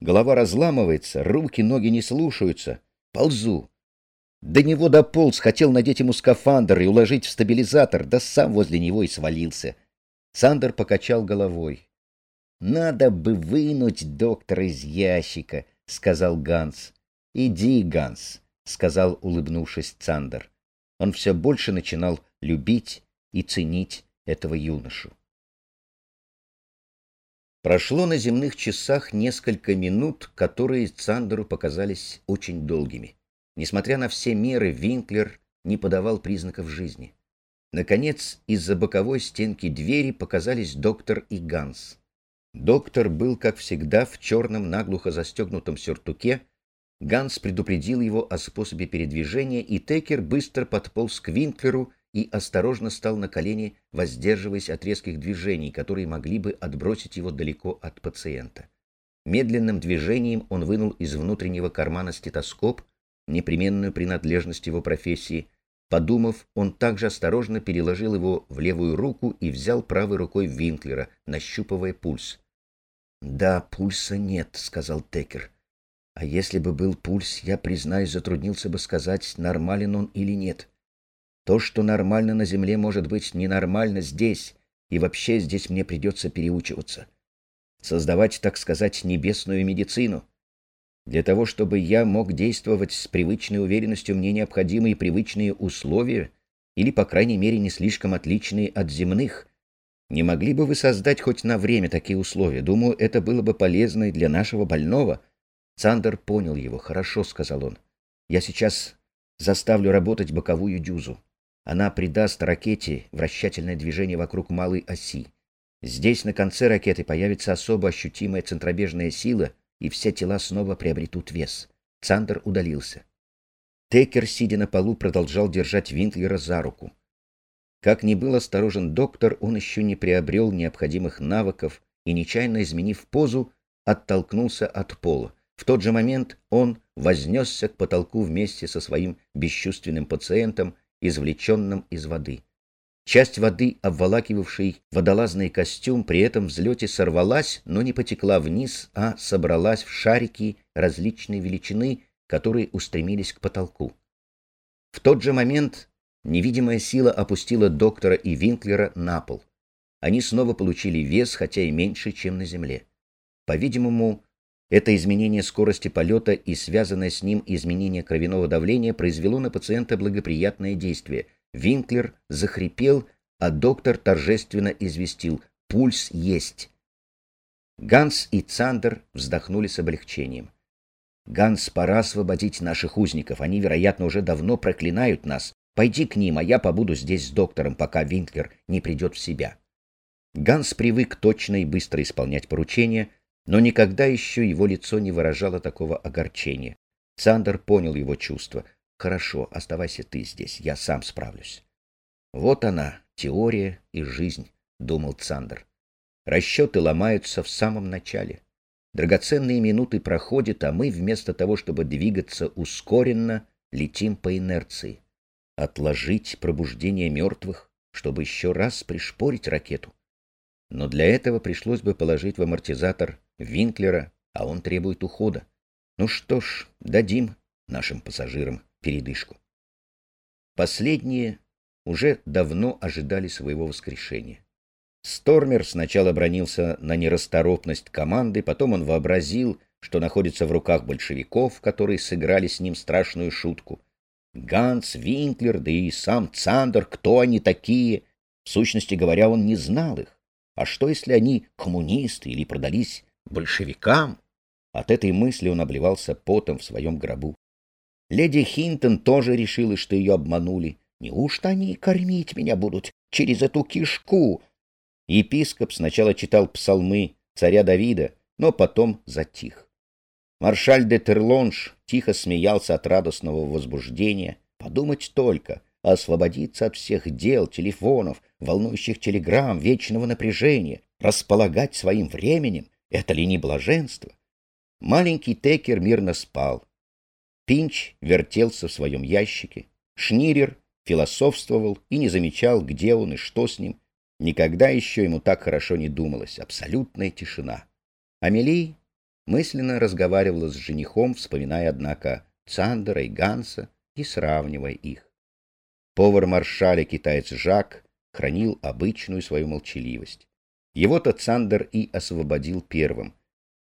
Голова разламывается, руки, ноги не слушаются. Ползу. До него дополз, хотел надеть ему скафандр и уложить в стабилизатор, да сам возле него и свалился. Сандер покачал головой. «Надо бы вынуть доктора из ящика», — сказал Ганс. «Иди, Ганс», — сказал, улыбнувшись Цандер. Он все больше начинал любить и ценить этого юношу. Прошло на земных часах несколько минут, которые Цандеру показались очень долгими. Несмотря на все меры, Винклер не подавал признаков жизни. Наконец, из-за боковой стенки двери показались доктор и Ганс. Доктор был, как всегда, в черном наглухо застегнутом сюртуке. Ганс предупредил его о способе передвижения, и Текер быстро подполз к Винклеру и осторожно стал на колени, воздерживаясь от резких движений, которые могли бы отбросить его далеко от пациента. Медленным движением он вынул из внутреннего кармана стетоскоп, непременную принадлежность его профессии. Подумав, он также осторожно переложил его в левую руку и взял правой рукой Винклера, нащупывая пульс. «Да, пульса нет», — сказал Текер. «А если бы был пульс, я, признаюсь, затруднился бы сказать, нормален он или нет. То, что нормально на Земле, может быть ненормально здесь, и вообще здесь мне придется переучиваться. Создавать, так сказать, небесную медицину. Для того, чтобы я мог действовать с привычной уверенностью, мне необходимы привычные условия, или, по крайней мере, не слишком отличные от земных. Не могли бы вы создать хоть на время такие условия? Думаю, это было бы полезно и для нашего больного. Сандер понял его. Хорошо, сказал он. Я сейчас заставлю работать боковую дюзу. Она придаст ракете вращательное движение вокруг малой оси. Здесь на конце ракеты появится особо ощутимая центробежная сила, и все тела снова приобретут вес. Цандер удалился. Текер, сидя на полу, продолжал держать Винтлера за руку. Как ни был осторожен доктор, он еще не приобрел необходимых навыков и, нечаянно изменив позу, оттолкнулся от пола. В тот же момент он вознесся к потолку вместе со своим бесчувственным пациентом, извлеченным из воды. Часть воды, обволакивавшей водолазный костюм, при этом взлете сорвалась, но не потекла вниз, а собралась в шарики различной величины, которые устремились к потолку. В тот же момент Невидимая сила опустила доктора и Винклера на пол. Они снова получили вес, хотя и меньше, чем на Земле. По-видимому, это изменение скорости полета и связанное с ним изменение кровяного давления произвело на пациента благоприятное действие. Винклер захрипел, а доктор торжественно известил «Пульс есть». Ганс и Цандер вздохнули с облегчением. «Ганс, пора освободить наших узников. Они, вероятно, уже давно проклинают нас. Пойди к ним, а я побуду здесь с доктором, пока Винклер не придет в себя. Ганс привык точно и быстро исполнять поручения, но никогда еще его лицо не выражало такого огорчения. Сандер понял его чувства. «Хорошо, оставайся ты здесь, я сам справлюсь». «Вот она, теория и жизнь», — думал Цандер. «Расчеты ломаются в самом начале. Драгоценные минуты проходят, а мы, вместо того, чтобы двигаться ускоренно, летим по инерции отложить пробуждение мертвых, чтобы еще раз пришпорить ракету. Но для этого пришлось бы положить в амортизатор Винклера, а он требует ухода. Ну что ж, дадим нашим пассажирам передышку. Последние уже давно ожидали своего воскрешения. Стормер сначала бронился на нерасторопность команды, потом он вообразил, что находится в руках большевиков, которые сыграли с ним страшную шутку — Ганс, Винклер, да и сам Цандер, кто они такие? В сущности говоря, он не знал их. А что, если они коммунисты или продались большевикам? От этой мысли он обливался потом в своем гробу. Леди Хинтон тоже решила, что ее обманули. Неужто они кормить меня будут через эту кишку? Епископ сначала читал псалмы царя Давида, но потом затих. Маршаль де Терлонж тихо смеялся от радостного возбуждения. Подумать только, освободиться от всех дел, телефонов, волнующих телеграмм, вечного напряжения, располагать своим временем — это ли не блаженство? Маленький Текер мирно спал. Пинч вертелся в своем ящике. Шнирер философствовал и не замечал, где он и что с ним. Никогда еще ему так хорошо не думалось. Абсолютная тишина. Амели мысленно разговаривала с женихом, вспоминая, однако, Цандера и Ганса и сравнивая их. Повар маршаля китаец Жак хранил обычную свою молчаливость. Его-то Цандер и освободил первым.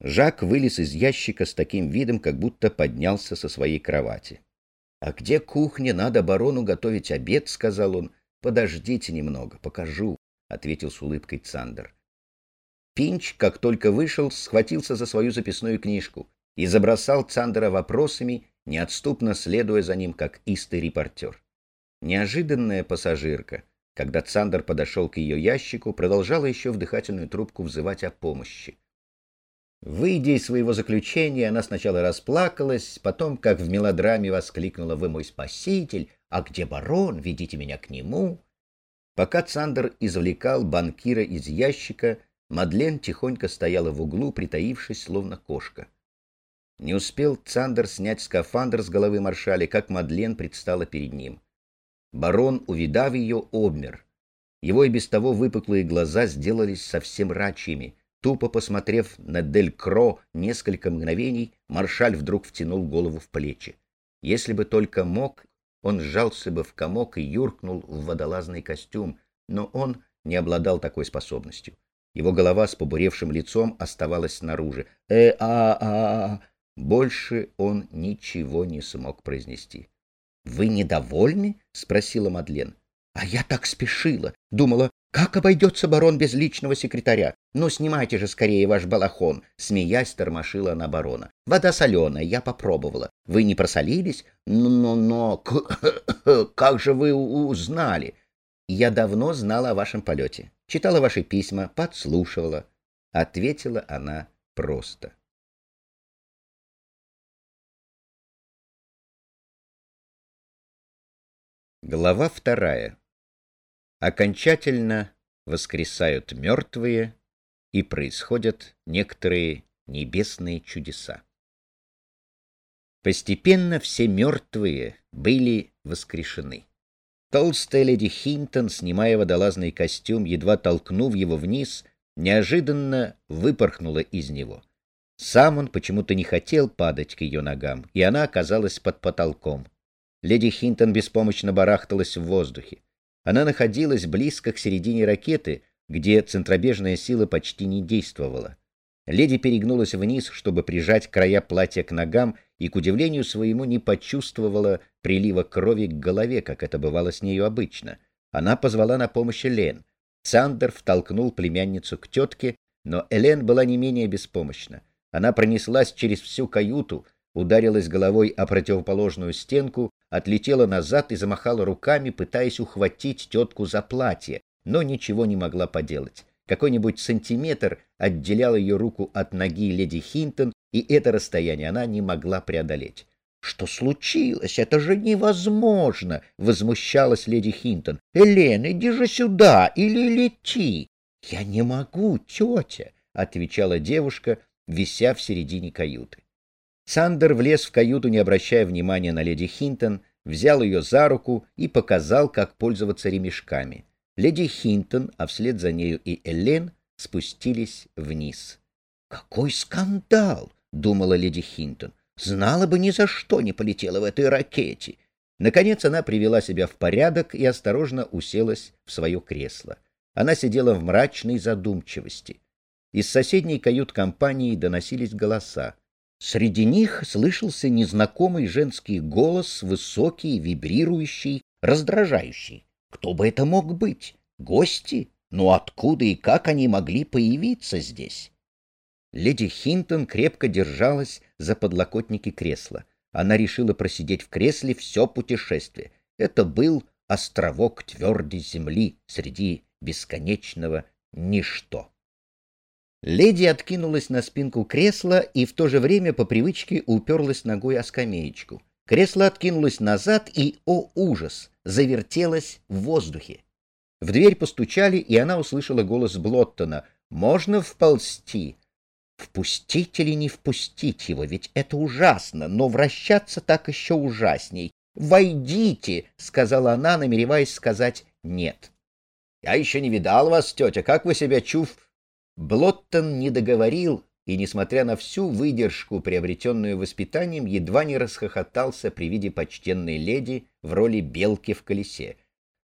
Жак вылез из ящика с таким видом, как будто поднялся со своей кровати. — А где кухня? Надо барону готовить обед, — сказал он. — Подождите немного, покажу, — ответил с улыбкой Цандер. Пинч, как только вышел, схватился за свою записную книжку и забросал Цандера вопросами, неотступно следуя за ним, как истый репортер. Неожиданная пассажирка, когда Цандер подошел к ее ящику, продолжала еще в дыхательную трубку взывать о помощи. Выйдя из своего заключения, она сначала расплакалась, потом, как в мелодраме, воскликнула «Вы мой спаситель! А где барон? Ведите меня к нему!» Пока Цандер извлекал банкира из ящика, Мадлен тихонько стояла в углу, притаившись, словно кошка. Не успел Цандер снять скафандр с головы маршаля, как Мадлен предстала перед ним. Барон, увидав ее, обмер. Его и без того выпуклые глаза сделались совсем рачьими. Тупо посмотрев на Дель Кро несколько мгновений, маршаль вдруг втянул голову в плечи. Если бы только мог, он сжался бы в комок и юркнул в водолазный костюм, но он не обладал такой способностью. Его голова с побуревшим лицом оставалась снаружи. э а а Больше он ничего не смог произнести. «Вы недовольны?» — спросила Мадлен. «А я так спешила. Думала, как обойдется барон без личного секретаря? Ну, снимайте же скорее ваш балахон!» Смеясь, тормошила она барона. «Вода соленая, я попробовала. Вы не просолились? Но-но-но... Как же вы узнали?» «Я давно знала о вашем полете. Читала ваши письма, подслушивала». Ответила она просто. Глава вторая окончательно воскресают мертвые и происходят некоторые небесные чудеса. Постепенно все мертвые были воскрешены. Толстая леди Хинтон, снимая водолазный костюм, едва толкнув его вниз, неожиданно выпорхнула из него. Сам он почему-то не хотел падать к ее ногам, и она оказалась под потолком. Леди Хинтон беспомощно барахталась в воздухе. Она находилась близко к середине ракеты, где центробежная сила почти не действовала. Леди перегнулась вниз, чтобы прижать края платья к ногам, и, к удивлению своему, не почувствовала прилива крови к голове, как это бывало с нею обычно. Она позвала на помощь Элен. Сандер втолкнул племянницу к тетке, но Элен была не менее беспомощна. Она пронеслась через всю каюту, ударилась головой о противоположную стенку, отлетела назад и замахала руками, пытаясь ухватить тетку за платье, но ничего не могла поделать. Какой-нибудь сантиметр отделял ее руку от ноги леди Хинтон, и это расстояние она не могла преодолеть. «Что случилось? Это же невозможно!» — возмущалась леди Хинтон. «Элен, иди же сюда или лети!» «Я не могу, тетя!» — отвечала девушка, вися в середине каюты. Сандер влез в каюту, не обращая внимания на леди Хинтон, взял ее за руку и показал, как пользоваться ремешками. Леди Хинтон, а вслед за нею и Эллен, спустились вниз. «Какой скандал!» — думала леди Хинтон. «Знала бы, ни за что не полетела в этой ракете!» Наконец она привела себя в порядок и осторожно уселась в свое кресло. Она сидела в мрачной задумчивости. Из соседней кают-компании доносились голоса. Среди них слышался незнакомый женский голос, высокий, вибрирующий, раздражающий. Кто бы это мог быть? Гости? Но откуда и как они могли появиться здесь? Леди Хинтон крепко держалась за подлокотники кресла. Она решила просидеть в кресле все путешествие. Это был островок твердой земли среди бесконечного ничто. Леди откинулась на спинку кресла и в то же время по привычке уперлась ногой о скамеечку. Кресло откинулось назад и, о ужас, завертелось в воздухе. В дверь постучали, и она услышала голос Блоттона. «Можно вползти?» «Впустить или не впустить его? Ведь это ужасно, но вращаться так еще ужасней. «Войдите!» — сказала она, намереваясь сказать «нет». «Я еще не видал вас, тетя. Как вы себя чув...» Блоттон не договорил, и, несмотря на всю выдержку, приобретенную воспитанием, едва не расхохотался при виде почтенной леди в роли белки в колесе,